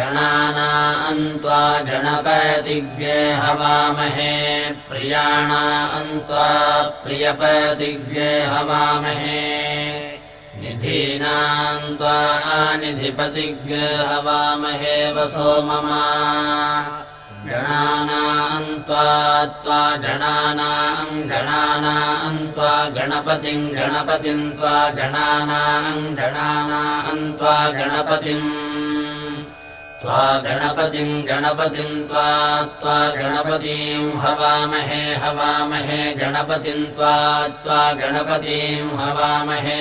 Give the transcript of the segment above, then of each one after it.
गणानान्त्वा गणपतिज्ञे हवामहे प्रियाणान्त्वा प्रियपतिज्ञे हवामहे। निधीनान्त्वा निधिपतिज्ञे हवामहे वसो मम। गणानान्त्वा त्वा गणानाम् गणानान्त्वा गणपतिम् गणपतिम् त्वा गणानाम् गणानान्त्वा गणपतिम् त्वा गणपतिम् गणपतिम् त्वा त्वा गणपतीम् हवामहे हवामहे गणपतिम् त्वा त्वा गणपतीम् हवामहे।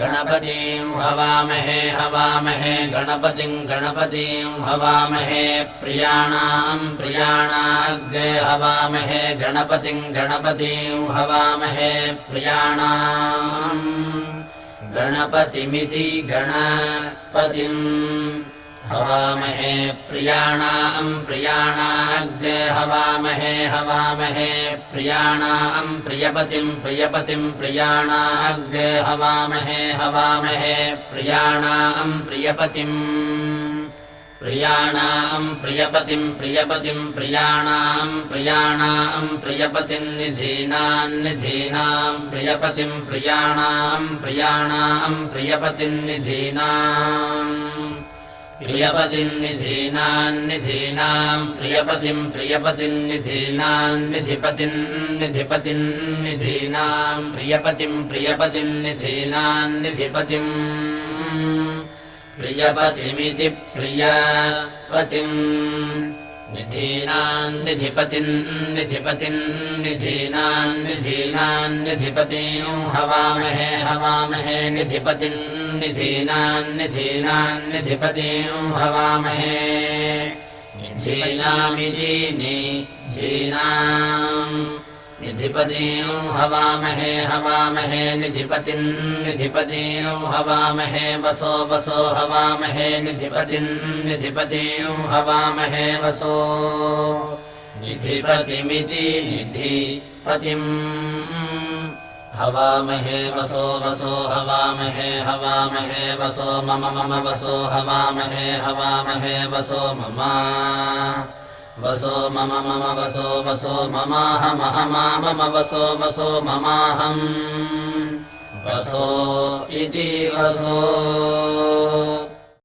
गणपतीम् हवामहे हवामहे गणपतिम् गणपतीम् हवामहे प्रियाणाम् प्रियाणाग्रे हवामहे गणपतिम् गणपतीम् हवामहे प्रियाणाम् गणपतिमिति गणपतिम् हवामहे प्रियाणाम् प्रियाणाग्रे हवामहे हवामहे प्रियाणाम् प्रियपतिम् प्रियपतिम् प्रियाणाग्रे हवामहे हवामहे प्रियाणाम् प्रियपतिम् प्रियाणाम् प्रियपतिम् प्रियपतिम् प्रियाणाम् प्रियाणाम् प्रियपतिम् निधीनाम् निधीनाम् प्रियपतिम् प्रियाणाम् प्रियाणाम् प्रियपतिम् निधीनाम् प्रियपतिन्निधीनान्निधीनाम् प्रियपतिम् प्रियपतिन्निधीनान्निधिपतिम् निधिपतिम् निधीनाम् प्रियपतिम् प्रियपतिन्निधीनान्निधिपतिम्। प्रियपतिमिति प्रियपतिम् निधीनान्निधिपतिम् निधिपतिम् निधीनान्निधीनान्निधिपतिम् हवामहे हवामहे निधिपतिम् निधीनान्निधीनान्निधिपतिम् हवामहे। निधीनामिति निधीनाम् निधिपतिम् हवामहे हवामहे निधिपतिम् निधिपतिम् हवामहे, वसो वसो हवामहे निधिपतिम् निधिपतिम् हवामहे, वसो। निधिपतिमिति निधिपतिम्। हवामहे वसो वसो हवामहे हवामहे वसो मम मम वसो हवामहे हवामहे वसो मम वसो मम मम वसो वसो ममाहमहमा मम वसो वसो ममाहम् वसो इति वसो